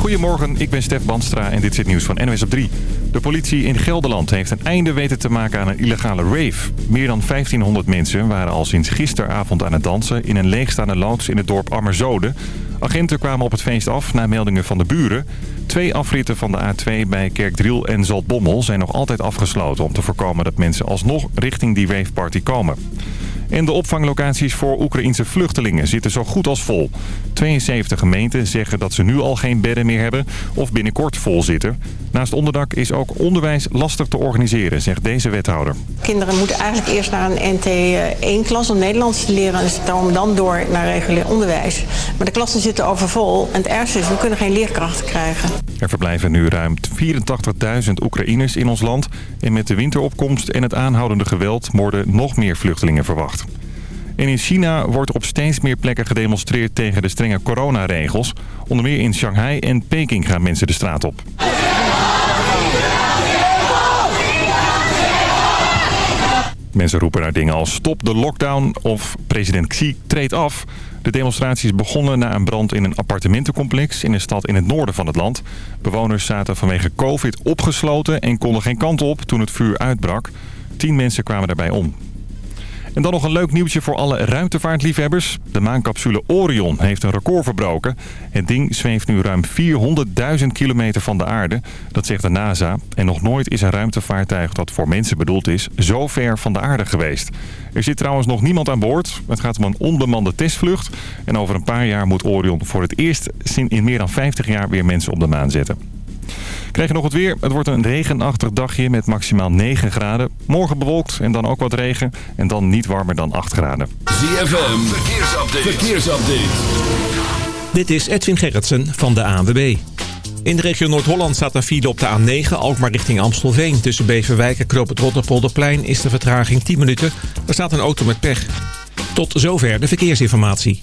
Goedemorgen, ik ben Stef Banstra en dit is het nieuws van NWS op 3. De politie in Gelderland heeft een einde weten te maken aan een illegale rave. Meer dan 1500 mensen waren al sinds gisteravond aan het dansen... in een leegstaande loods in het dorp Ammerzode. Agenten kwamen op het feest af na meldingen van de buren. Twee afritten van de A2 bij Kerkdriel en Zaltbommel zijn nog altijd afgesloten... om te voorkomen dat mensen alsnog richting die raveparty komen. En de opvanglocaties voor Oekraïnse vluchtelingen zitten zo goed als vol. 72 gemeenten zeggen dat ze nu al geen bedden meer hebben of binnenkort vol zitten. Naast onderdak is ook onderwijs lastig te organiseren, zegt deze wethouder. Kinderen moeten eigenlijk eerst naar een NT1-klas om Nederlands te leren... en ze komen dan door naar regulier onderwijs. Maar de klassen zitten overvol en het ergste is, we kunnen geen leerkrachten krijgen. Er verblijven nu ruim 84.000 Oekraïners in ons land. En met de winteropkomst en het aanhoudende geweld worden nog meer vluchtelingen verwacht. En in China wordt op steeds meer plekken gedemonstreerd tegen de strenge coronaregels. Onder meer in Shanghai en Peking gaan mensen de straat op. Mensen roepen naar dingen als stop de lockdown of president Xi treedt af. De demonstraties begonnen na een brand in een appartementencomplex in een stad in het noorden van het land. Bewoners zaten vanwege covid opgesloten en konden geen kant op toen het vuur uitbrak. Tien mensen kwamen daarbij om. En dan nog een leuk nieuwtje voor alle ruimtevaartliefhebbers. De maancapsule Orion heeft een record verbroken. Het ding zweeft nu ruim 400.000 kilometer van de aarde. Dat zegt de NASA. En nog nooit is een ruimtevaartuig dat voor mensen bedoeld is... zo ver van de aarde geweest. Er zit trouwens nog niemand aan boord. Het gaat om een onbemande testvlucht. En over een paar jaar moet Orion voor het eerst in meer dan 50 jaar weer mensen op de maan zetten. Krijg je nog het weer. Het wordt een regenachtig dagje met maximaal 9 graden. Morgen bewolkt en dan ook wat regen. En dan niet warmer dan 8 graden. ZFM, verkeersupdate. verkeersupdate. Dit is Edwin Gerritsen van de ANWB. In de regio Noord-Holland staat een file op de A9, Alkmaar richting Amstelveen. Tussen Beverwijk en Knoop het Rotterpolderplein is de vertraging 10 minuten. Er staat een auto met pech. Tot zover de verkeersinformatie.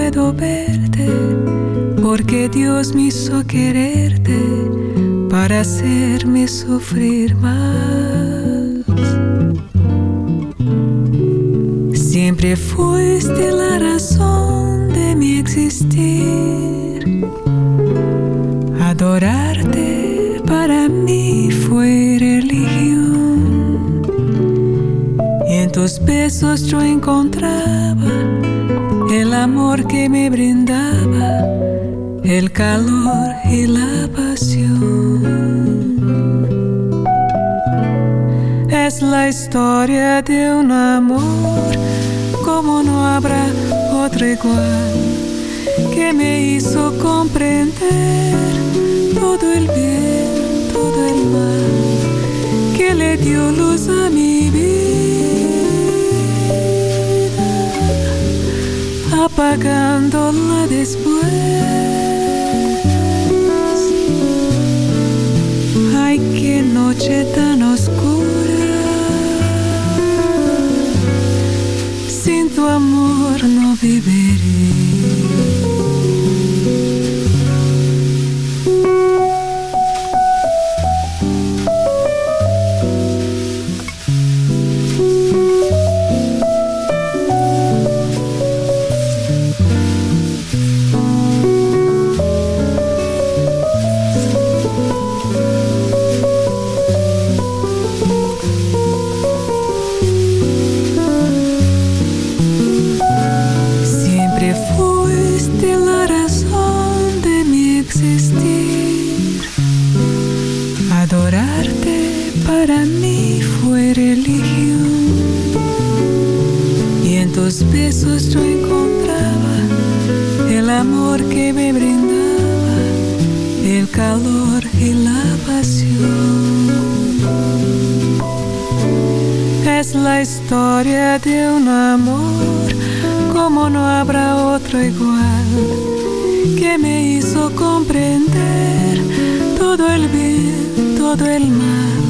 Puedo verte, porque Dios me hizo quererte para hacerme sufrir más. Siempre fuiste la razón de mi existir. Adorarte para mí fue religión. Y en tus besos yo encontraba el amor que me brindaba, el calor y la pasión. Es la historia de un amor como no habrá otro igual que me hizo comprender todo el bien, todo el mal que le dio luz a mi vida, apagándola después. Ay, qué noche tan oscura. Sin tu amor no viviré. Para mí fue religión. Y en tus besos yo encontraba el amor que me brindaba, el calor y la pasión. Es la historia de un amor como no habrá otro igual que me hizo comprender todo el bien, todo el mal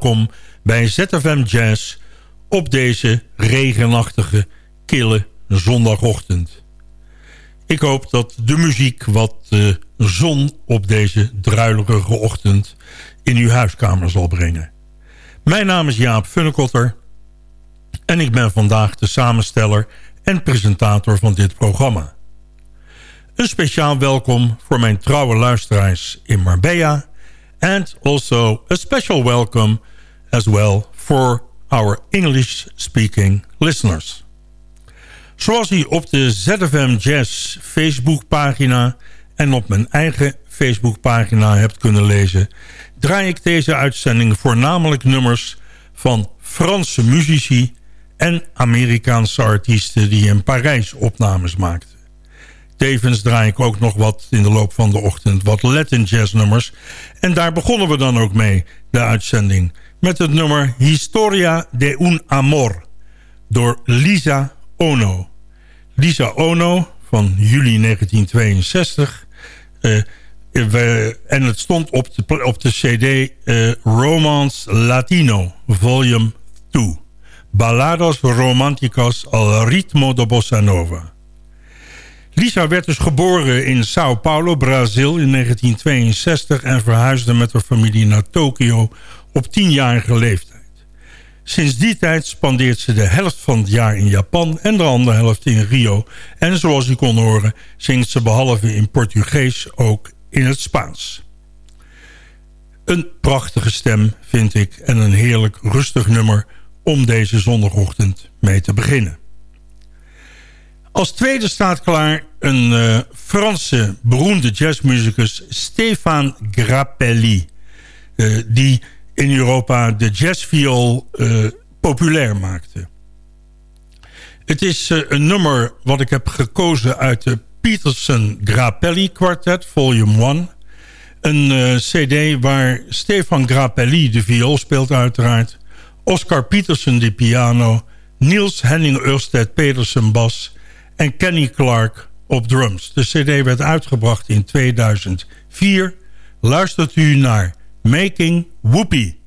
Welkom bij ZFM Jazz op deze regenachtige, kille zondagochtend. Ik hoop dat de muziek wat uh, zon op deze druilerige ochtend in uw huiskamer zal brengen. Mijn naam is Jaap Funnekotter en ik ben vandaag de samensteller en presentator van dit programma. Een speciaal welkom voor mijn trouwe luisteraars in Marbella and also a special welcome as well for our English-speaking listeners. Zoals u op de ZFM Jazz Facebookpagina en op mijn eigen Facebookpagina hebt kunnen lezen... draai ik deze uitzending voornamelijk nummers van Franse muzici... en Amerikaanse artiesten die in Parijs opnames maakten. Tevens draai ik ook nog wat in de loop van de ochtend wat Latin jazz nummers. En daar begonnen we dan ook mee, de uitzending. Met het nummer Historia de un Amor door Lisa Ono. Lisa Ono van juli 1962. Uh, we, en het stond op de, op de cd uh, Romance Latino, volume 2. Ballados románticos al ritmo de bossa nova. Lisa werd dus geboren in Sao Paulo, Brazil in 1962... en verhuisde met haar familie naar Tokio op tienjarige leeftijd. Sinds die tijd spandeert ze de helft van het jaar in Japan... en de andere helft in Rio. En zoals u kon horen, zingt ze behalve in Portugees ook in het Spaans. Een prachtige stem, vind ik, en een heerlijk rustig nummer... om deze zondagochtend mee te beginnen. Als tweede staat klaar een uh, Franse beroemde jazzmuzikus Stéphane Grappelli. Uh, die in Europa de jazzviool uh, populair maakte. Het is een nummer wat ik heb gekozen uit de Peterson Grappelli Quartet, volume 1. Een cd waar Stefan Grappelli de viool speelt uiteraard. Oscar Peterson de piano. Niels Henning Ørsted Petersen bas en Kenny Clark op drums. De cd werd uitgebracht in 2004. Luistert u naar Making Whoopie.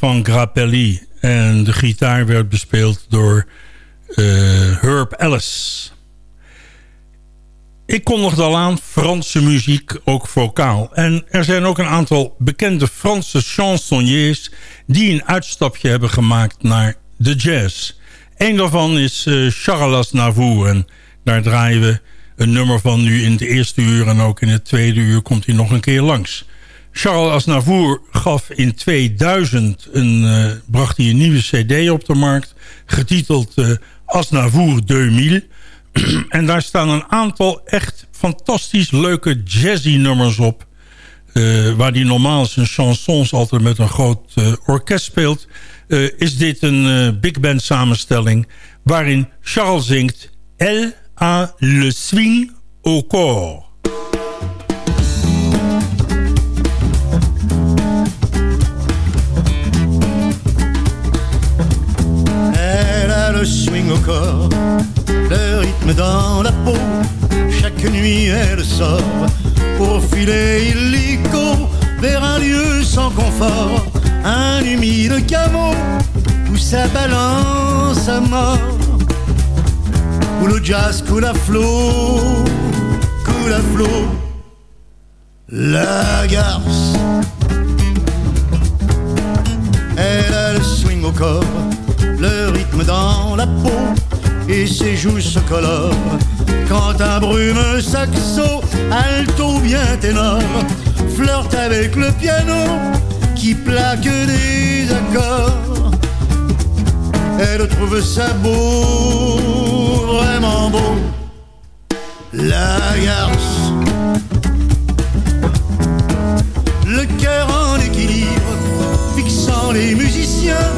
Stefan Grappelli. En de gitaar werd bespeeld door uh, Herb Ellis. Ik kondigde al aan Franse muziek, ook vocaal. En er zijn ook een aantal bekende Franse chansonniers... die een uitstapje hebben gemaakt naar de jazz. Een daarvan is uh, Charles Aznavour. En daar draaien we een nummer van nu in het eerste uur... en ook in het tweede uur komt hij nog een keer langs. Charles Aznavour gaf in 2000 een, uh, bracht hij een nieuwe cd op de markt... getiteld uh, Aznavour 2000... en daar staan een aantal echt fantastisch leuke jazzy nummers op. Uh, waar die normaal zijn chansons altijd met een groot orkest speelt... Is dit een big band samenstelling... waarin Charles zingt... Elle a le swing au corps. Swing au corps. Le rythme dans la peau. Chaque nuit elle sort. Pour filer illico vers un lieu sans confort, un humide caveau où ça balance à mort, où le jazz coule à flot, coule à flot. La garce, elle a le swing au corps, le rythme dans la peau et ses joues se colorent quand un brume saxo, alto bien ténor, flirte avec le piano qui plaque des accords. Elle trouve ça beau, vraiment beau, la garce. Le cœur en équilibre, fixant les musiciens,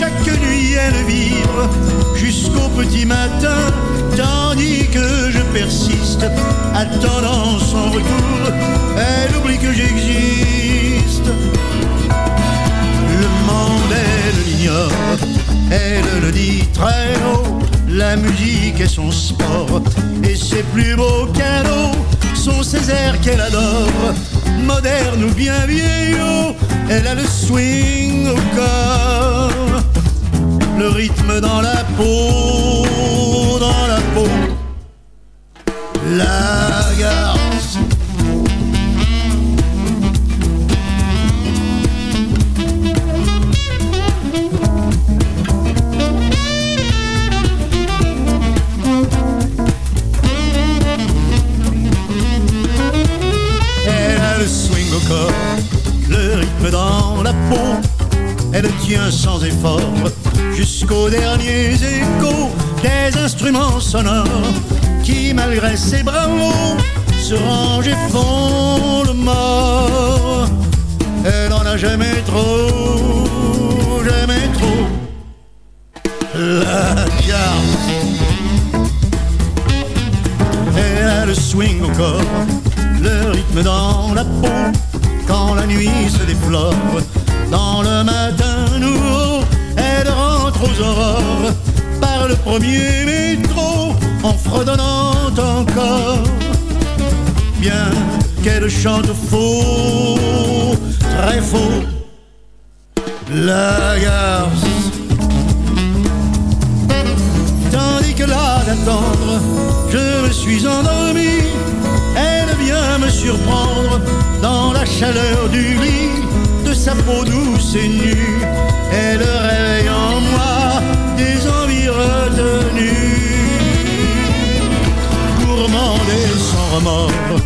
chaque nuit elle vibre jusqu'au petit matin, tandis que je persiste, attendant son retour, elle oublie que j'existe. Le monde, elle l'ignore, elle le dit très haut, la musique est son sport, et ses plus beaux cadeaux sont ces airs qu'elle adore, moderne ou bien vieillot, elle a le swing au corps le rythme dans la peau, dans la peau. La garce. Elle a le swing au corps, le rythme dans la peau. Elle tient sans effort jusqu'aux derniers échos des instruments sonores qui, malgré ses bravos, se rangent et font le mort. Elle en a jamais trop, jamais trop. La garce. Elle a le swing au corps, le rythme dans la peau, quand la nuit se déflore, dans le matin rentre aux aurores par le premier métro en fredonnant encore. Bien qu'elle chante faux, très faux, la garce. Tandis que là d'attendre, je me suis endormi. Elle vient me surprendre dans la chaleur du lit sa peau douce et nue. Elle réveille en moi des envies retenues. Gourmande et sans remords,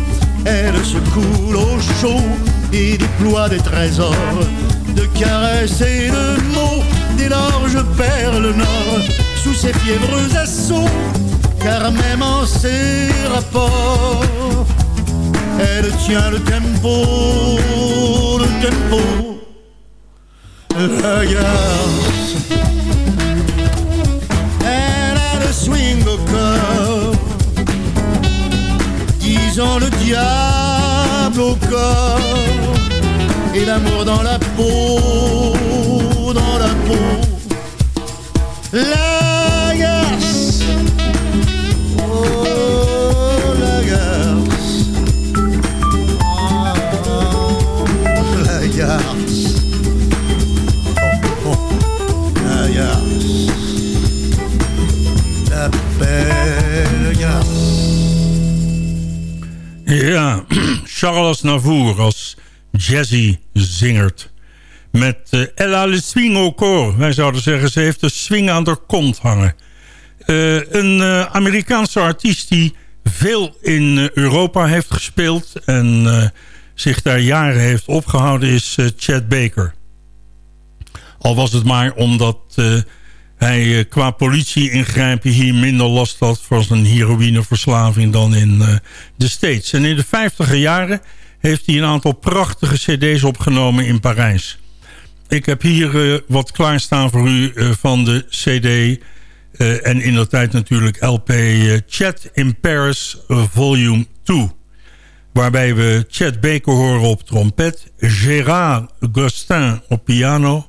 elle se coule au chaud et déploie des trésors de caresses et de mots, des larges perles nord sous ses fiévreux assauts, car même en ses rapports, elle tient le tempo, le tempo, la garce. Elle a le swing au corps, disons le diable au corps, et l'amour dans la peau, dans la peau. La Charles Navour als jazzy zingert. Met uh, Elle le swing au corps. Wij zouden zeggen, ze heeft de swing aan haar kont hangen. Uh, een uh, Amerikaanse artiest die veel in Europa heeft gespeeld... en zich daar jaren heeft opgehouden is Chad Baker. Al was het maar omdat hij uh, qua politie-ingrijpen hier minder last had... van zijn heroïneverslaving dan in uh, de States. En in de vijftiger jaren heeft hij een aantal prachtige cd's opgenomen in Parijs. Ik heb hier uh, wat klaarstaan voor u van de cd... en in de tijd natuurlijk LP Chat in Paris Volume 2... waarbij we Chat Baker horen op trompet... Gérard Gostin op piano...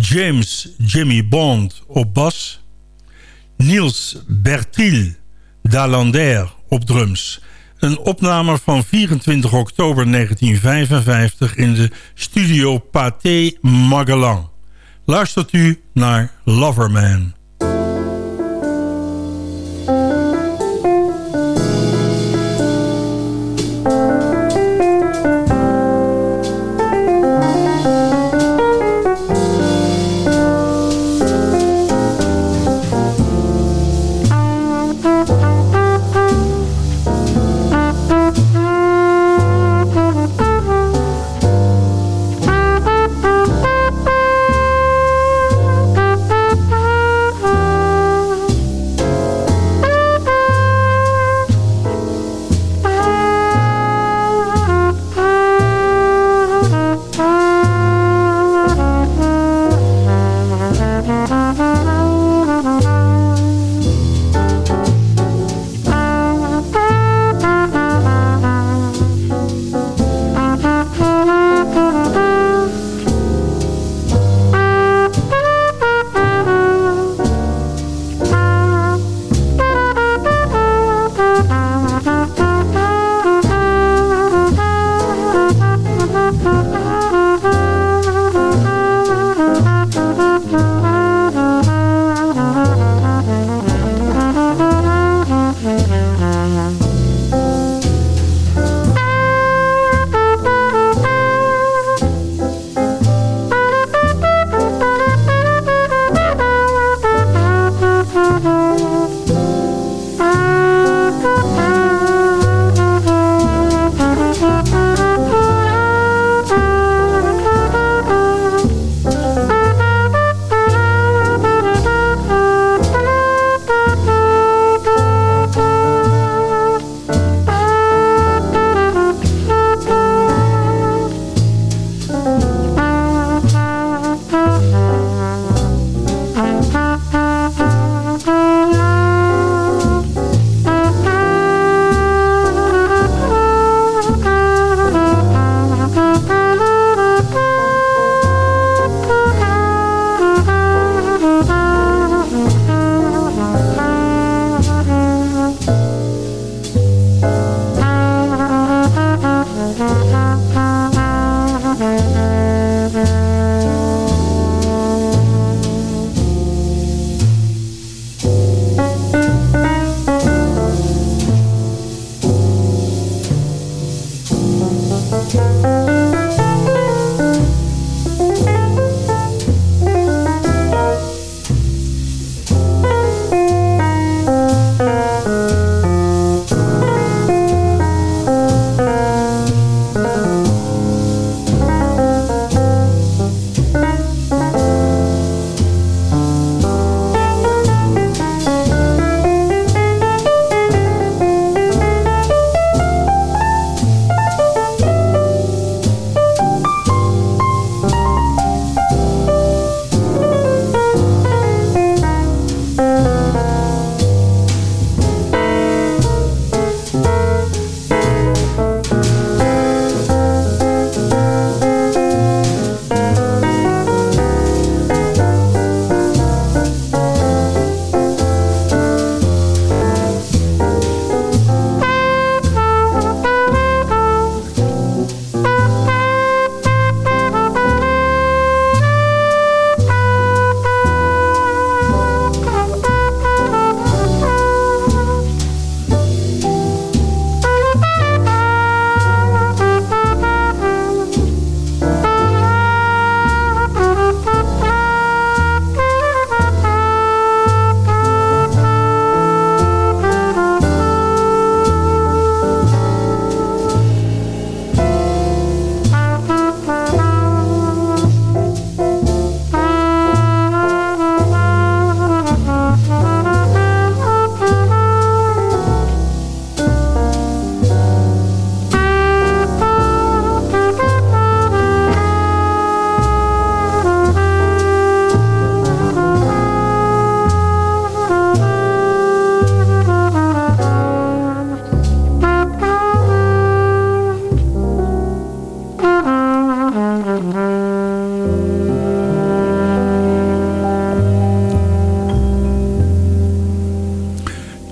James Jimmy Bond op bas. Niels Bertil Dalander op drums. Een opname van 24 oktober 1955 in de studio Pathé Magellan. Luistert u naar Loverman.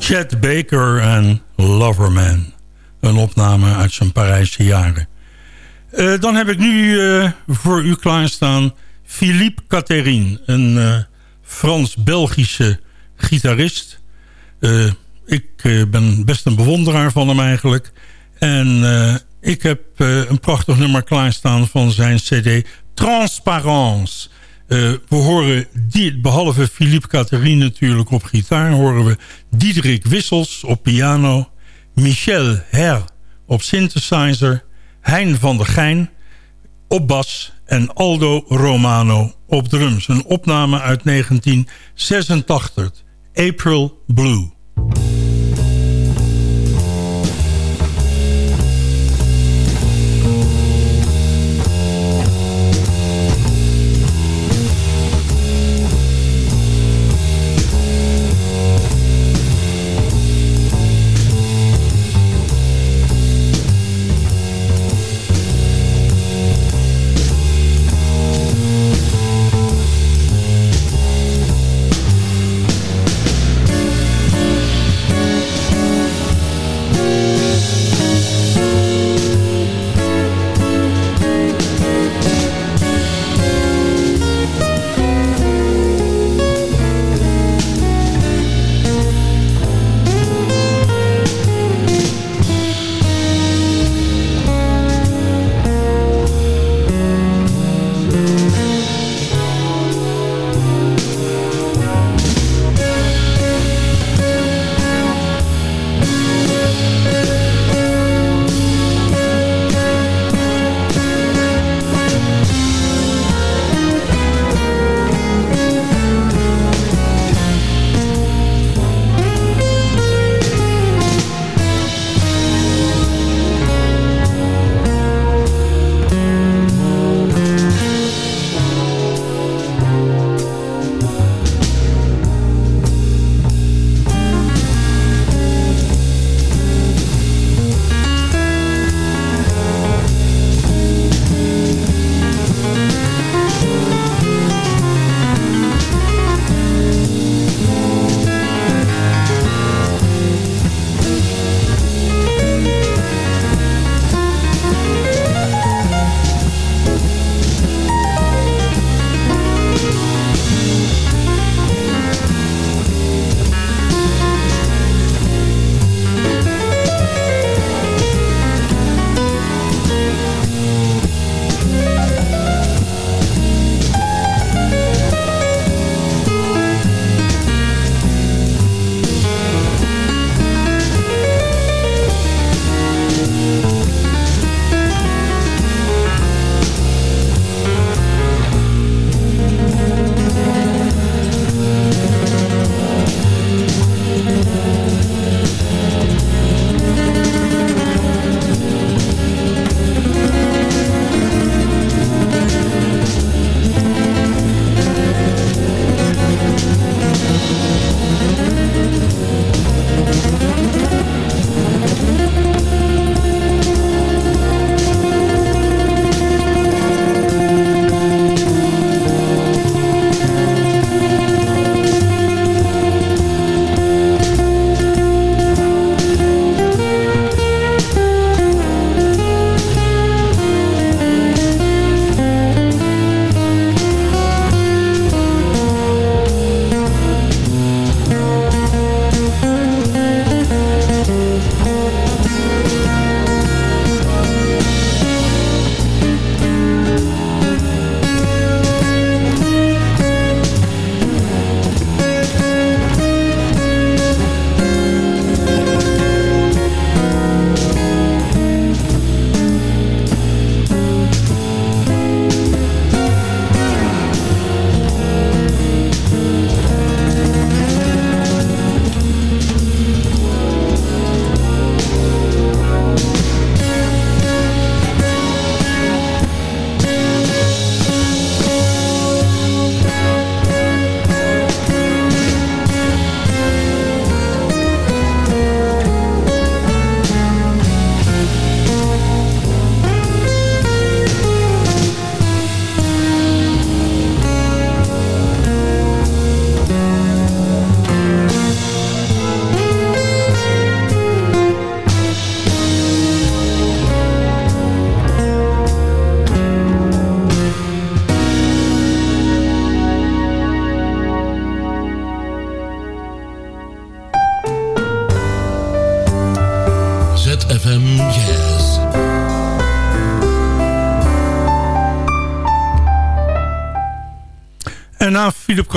Chet Baker en Loverman. Een opname uit zijn Parijse jaren. Uh, dan heb ik nu uh, voor u klaarstaan Philippe Catherine. Een uh, Frans-Belgische gitarist. ik ben best een bewonderaar van hem eigenlijk. En ik heb een prachtig nummer klaarstaan van zijn cd Transparence. Uh, we horen, behalve Philippe Catherine natuurlijk op gitaar... horen we Diederik Wissels op piano... Michel Her op synthesizer... Hein van der Geijn op bas en Aldo Romano op drums. Een opname uit 1986, April Blue.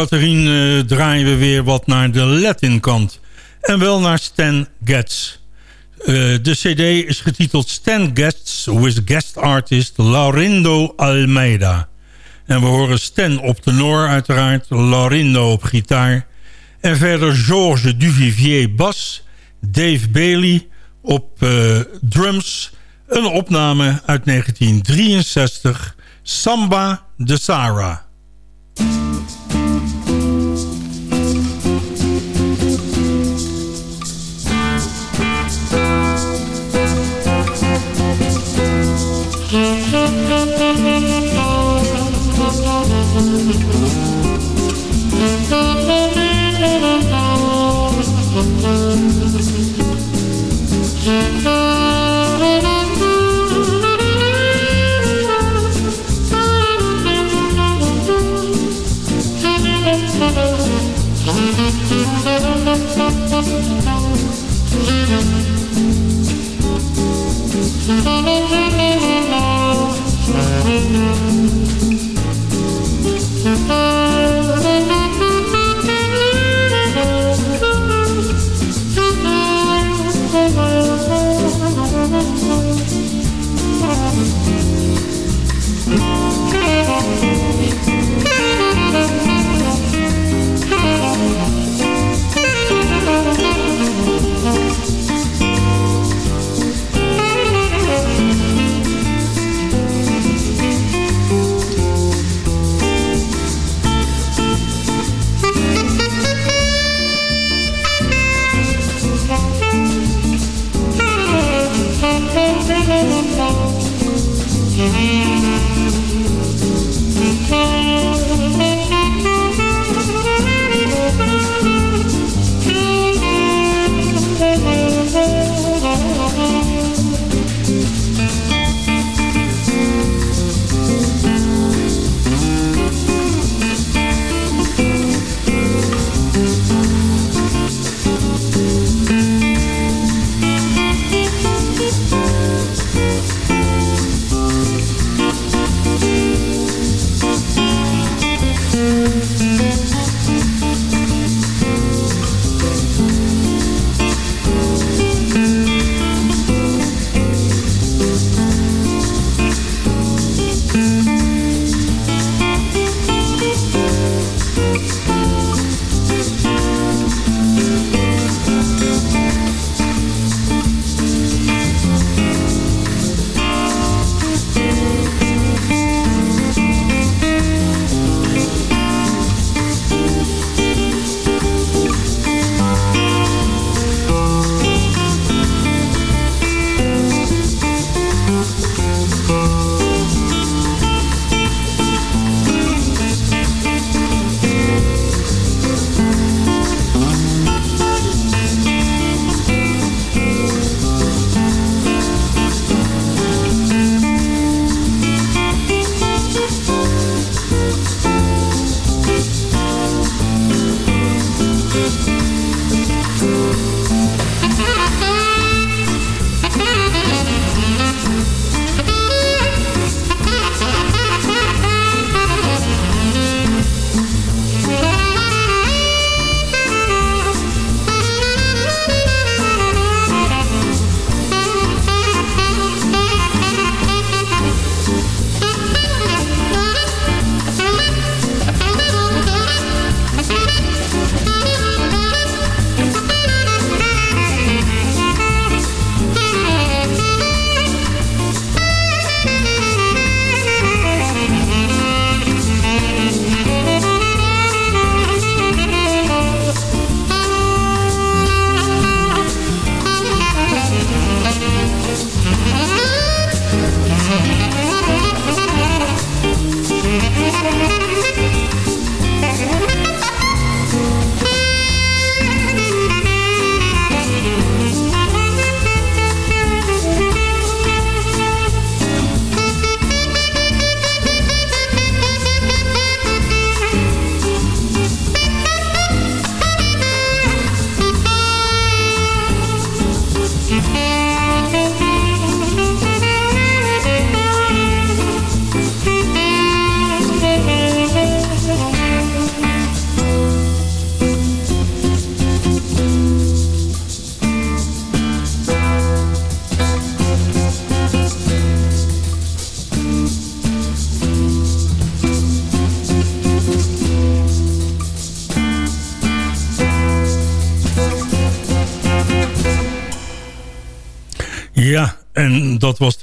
Catherine uh, draaien we weer wat naar de Latin kant. En wel naar Stan Getz. Uh, de cd is getiteld Stan Getz with guest artist Laurindo Almeida. En we horen Stan op tenor uiteraard, Laurindo op gitaar... en verder Georges Duvivier bas, Dave Bailey op uh, drums... een opname uit 1963, Samba de Sara.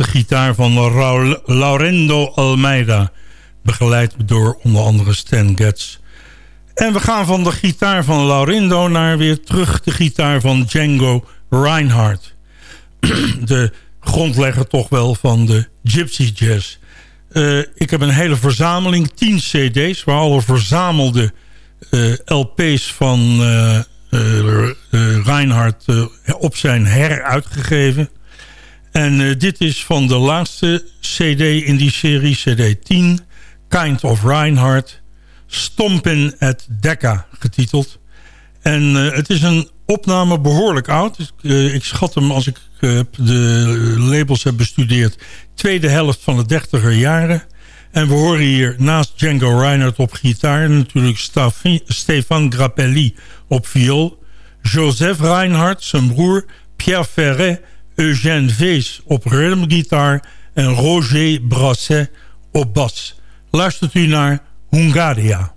Gitaar van Laurendo Almeida. Begeleid door onder andere Stan Getz. En we gaan van de gitaar van Laurindo naar weer terug de gitaar van Django Reinhardt. De grondlegger toch wel van de Gypsy Jazz. Uh, ik heb een hele verzameling, 10 cd's... waar alle verzamelde uh, LP's van uh, Reinhardt op zijn heruitgegeven. En dit is van de laatste cd in die serie, cd 10... Kind of Reinhardt... Stompin at Decca getiteld. En uh, het is een opname behoorlijk oud. Uh, ik schat hem als ik de labels heb bestudeerd... tweede helft van de dertiger jaren. En we horen hier naast Django Reinhardt op gitaar... natuurlijk Stefan Grappelli op viool... Joseph Reinhardt, zijn broer... Pierre Ferret, Eugène Vees op rhythmgitaar... en Roger Brasset op bas. Luistert u naar Hungaria.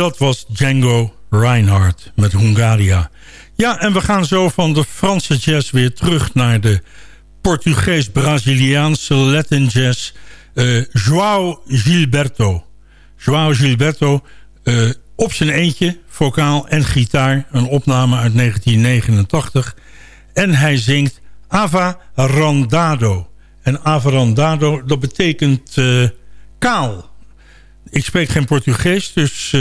Dat was Django Reinhardt met Hungaria. Ja, en we gaan zo van de Franse jazz weer terug naar de Portugees-Braziliaanse Latin jazz. Uh, João Gilberto. João Gilberto uh, op zijn eentje, vocaal en gitaar. Een opname uit 1989. En hij zingt Ava Randado. En Ava Randado, dat betekent uh, kaal. Ik spreek geen Portugees, dus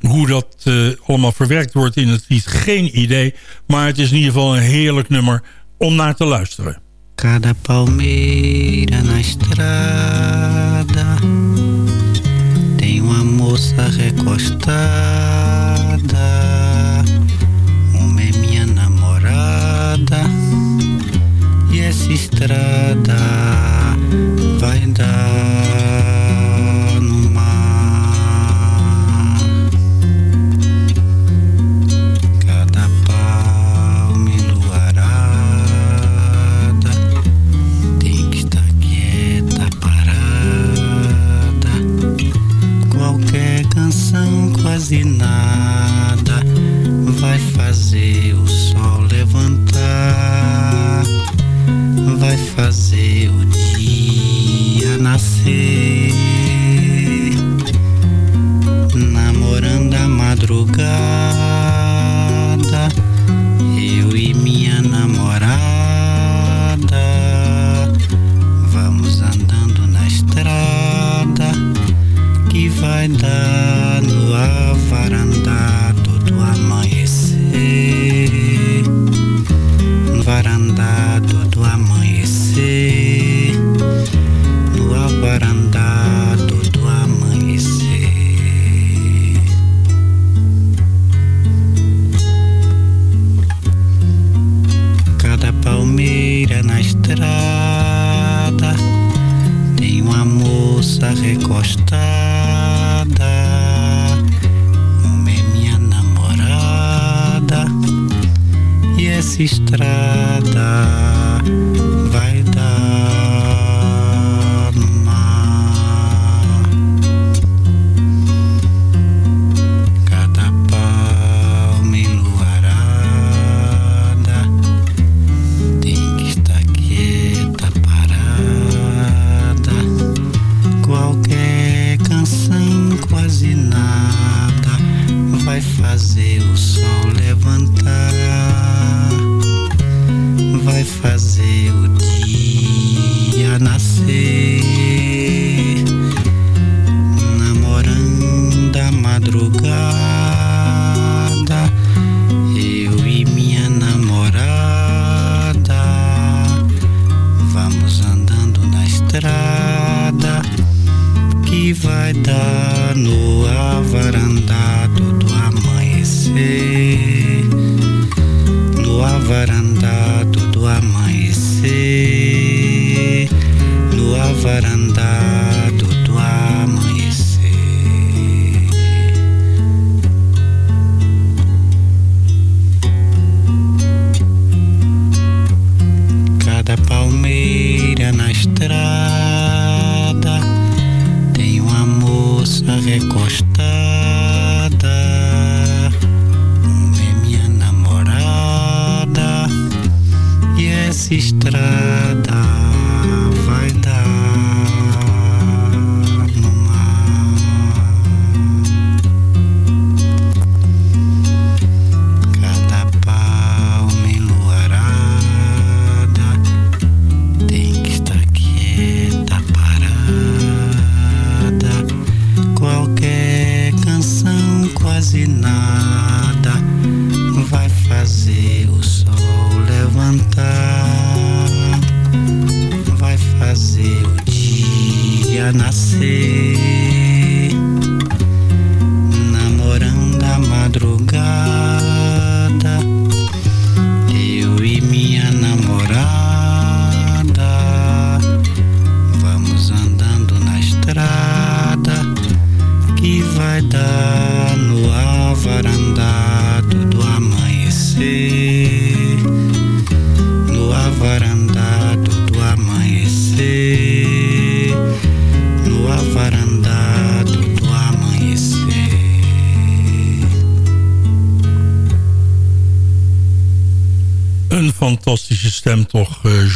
hoe dat uh, allemaal verwerkt wordt in het lied, geen idee. Maar het is in ieder geval een heerlijk nummer om naar te luisteren. Cada palmeira na estrada Tem uma moça recostada Uma é minha namorada E essa estrada vai dar quase nada vai fazer o sol levantar, vai fazer o dia nascer. Namorando a madrugada, eu e minha namorada vamos andando na estrada que vai dar. Recostada. Uma é minha namorada e essa estrada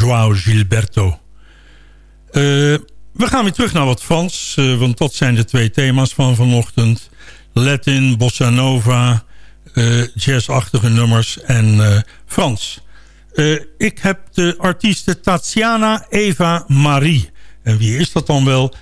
Joao Gilberto. Eh, we gaan weer terug naar wat Frans, eh, want dat zijn de twee thema's van vanochtend. Latin, bossa nova, eh, jazzachtige nummers en Frans. Ik heb de artieste Tatiana Eva Marie. En wie is dat dan wel?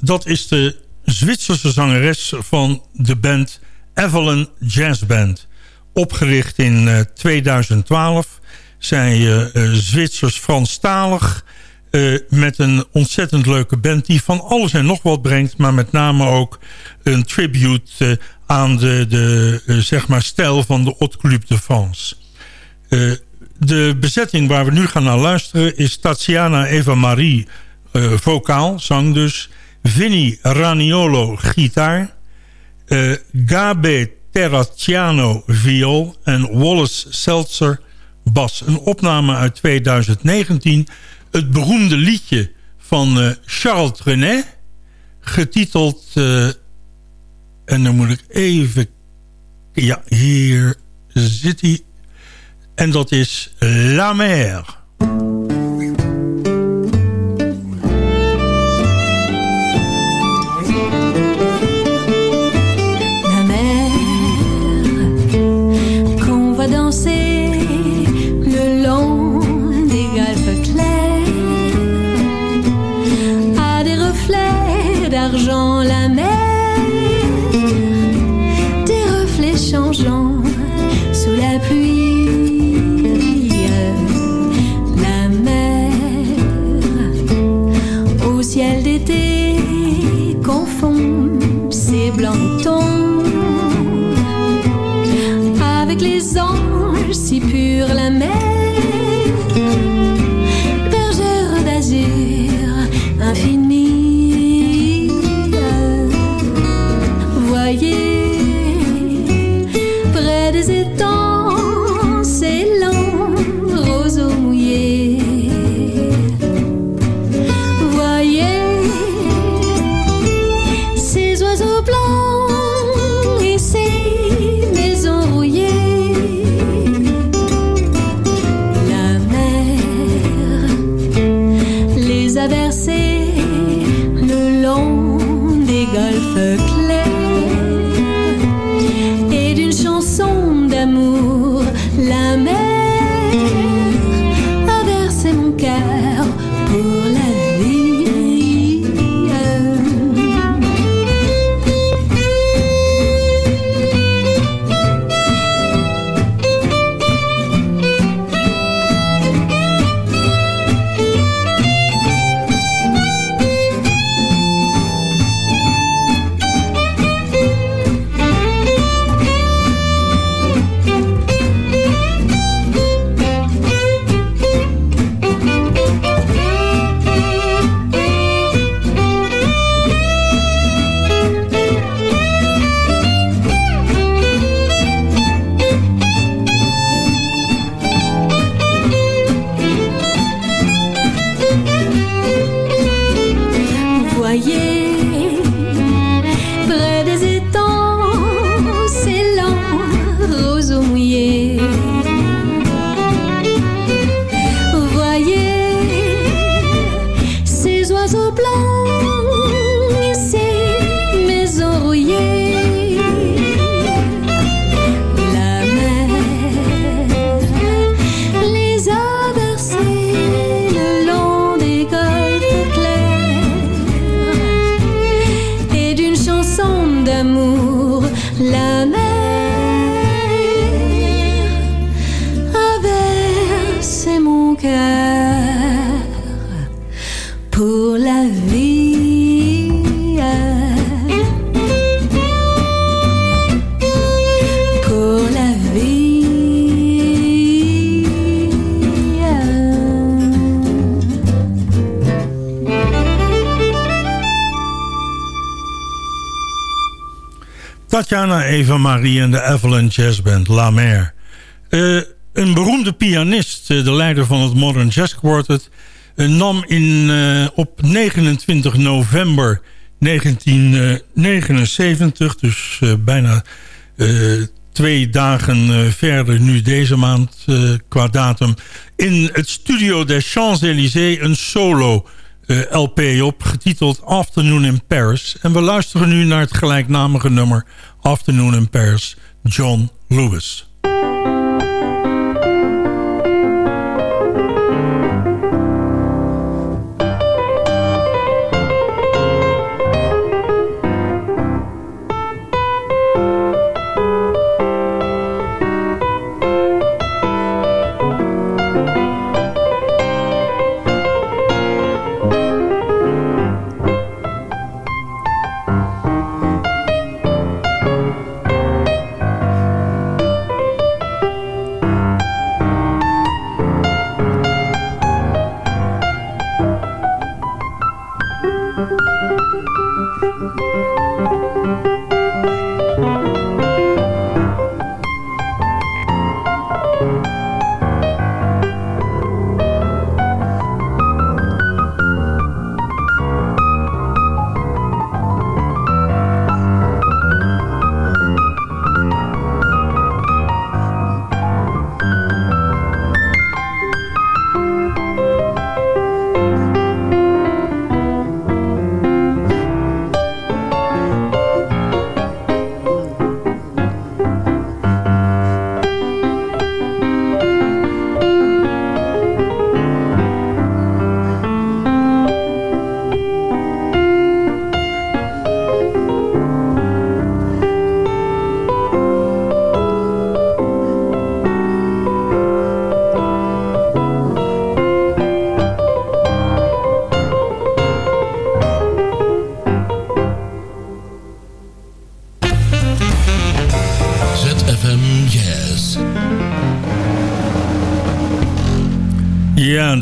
Dat is de Zwitserse zangeres van de band Evelyn Jazz Band. Opgericht in eh, 2012. Zij eh, eh, Zwitsers-Franstalig. eh, met een ontzettend leuke band die van alles en nog wat brengt. Maar met name ook een tribute eh, aan de, de zeg maar stijl van de Haute Club de France. De bezetting waar we nu gaan naar luisteren is Tatiana Eva Marie, eh, vocaal, zang dus. Vinnie Raniolo, gitaar. Gabe Terracciano, viool. En Wallace Seltzer, bas. Een opname uit 2019. Het beroemde liedje van eh, Charles Trenet. Getiteld... eh, en dan moet ik even... Ja, hier zit hij. En dat is La Mer. Tatjana Eva Marie en de Evelyn Jazz Band La Mer. Eh, een beroemde pianist, eh, de leider van het Modern Jazz Quartet... eh, nam in, op 29 november 1979... dus bijna twee dagen verder nu deze maand qua datum... in het Studio des Champs-Élysées een solo... eh, LP op, getiteld Afternoon in Paris. En we luisteren nu naar het gelijknamige nummer Afternoon in Paris, John Lewis.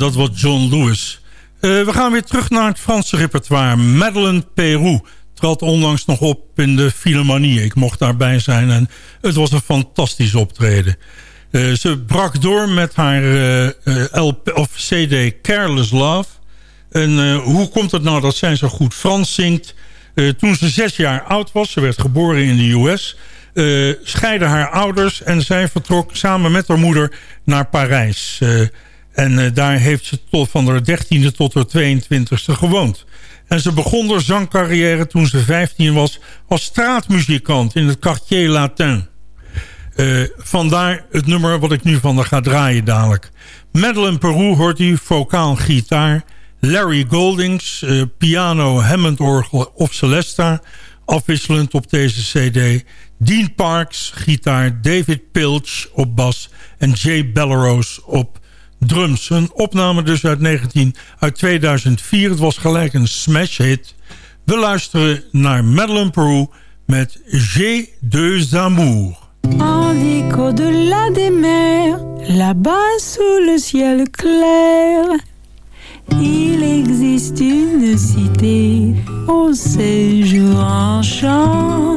Dat was John Lewis. Uh, we gaan weer terug naar het Franse repertoire. Madeleine Peru trad onlangs nog op in de Philharmonie. Ik mocht daarbij zijn en het was een fantastisch optreden. Uh, ze brak door met haar uh, LP, of CD Careless Love. En hoe komt het nou dat zij zo goed Frans zingt? toen ze zes jaar oud was, ze werd geboren in de US... scheiden haar ouders en zij vertrok samen met haar moeder naar Parijs... En uh, daar heeft ze tot van de 13e tot de 22e gewoond. En ze begon haar zangcarrière toen ze 15 was als straatmuzikant in het Quartier Latin. Uh, vandaar het nummer wat ik nu van haar ga draaien dadelijk. Madeleine Peru hoort u, vocaal gitaar. Larry Goldings, uh, piano, Hammond-orgel of Celesta. Afwisselend op deze cd. Dean Parks, gitaar. David Pilch op bas. En Jay Bellerose op drums. Een opname dus uit, 19, uit 2004. Het was gelijk een smash hit. We luisteren naar Madeleine Peru met J'ai deux amours. En qu'au-delà des mers, là-bas sous le ciel clair, il existe une cité au séjour enchanté.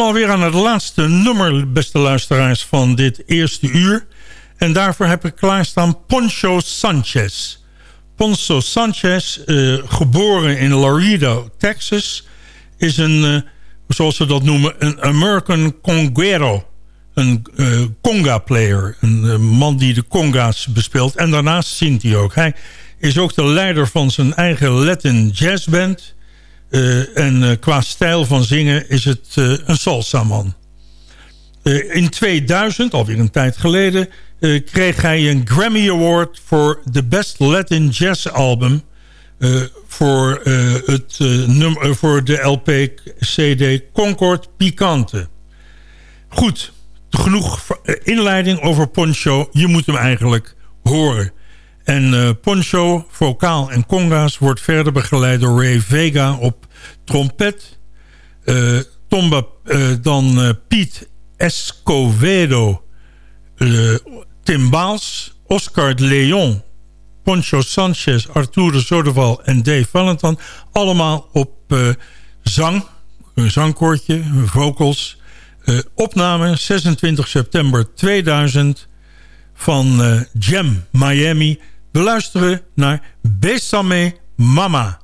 Alweer aan het laatste nummer, beste luisteraars, van dit eerste uur. En daarvoor heb ik klaarstaan Poncho Sanchez. Poncho Sanchez, uh, geboren in Laredo, Texas... is een, uh, zoals ze dat noemen, een American Conguero. Een conga-player. Een man die de conga's bespeelt. En daarnaast zingt hij ook. Hij is ook de leider van zijn eigen Latin jazzband... Uh, en uh, qua stijl van zingen is het uh, een salsa-man. in 2000, alweer een tijd geleden... kreeg hij een Grammy Award voor de Best Latin Jazz Album... voor, het, nummer, voor de LP-CD Concord Picante. Goed, genoeg inleiding over Poncho. Je moet hem eigenlijk horen. En eh, Poncho, vocaal en conga's, wordt verder begeleid door Ray Vega op trompet. Uh, tomba, uh, dan Piet Escovedo, timbaals. Oscar Leon, Poncho Sanchez, Arturo Zodeval en Dave Valentin. Allemaal op zang, een zangkoortje, vocals. opname 26 september 2000 van Jam Miami... We luisteren naar Besame Mama.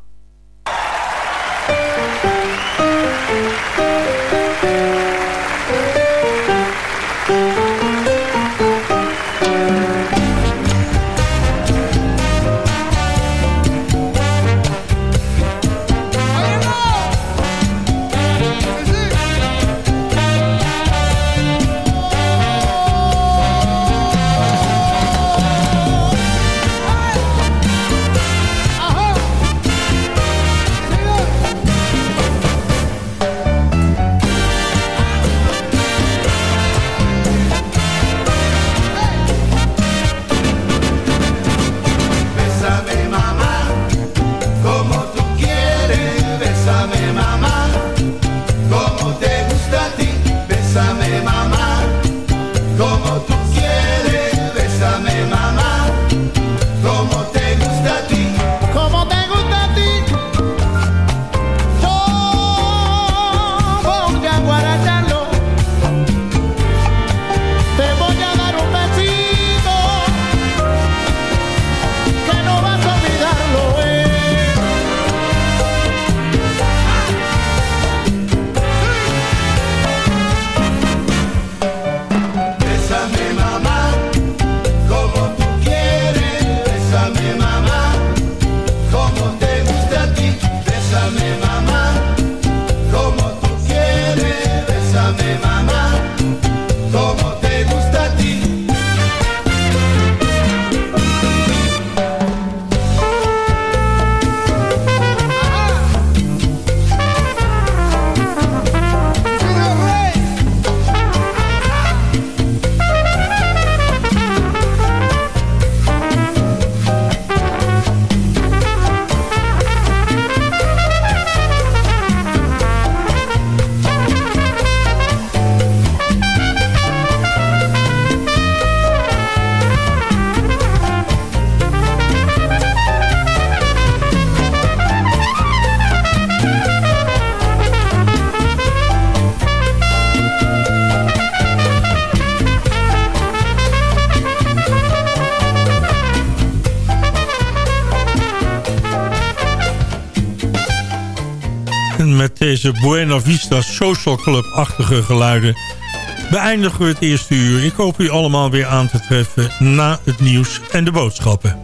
Deze Buena Vista Social Club-achtige geluiden... beëindigen we het eerste uur. Ik hoop u allemaal weer aan te treffen na het nieuws en de boodschappen.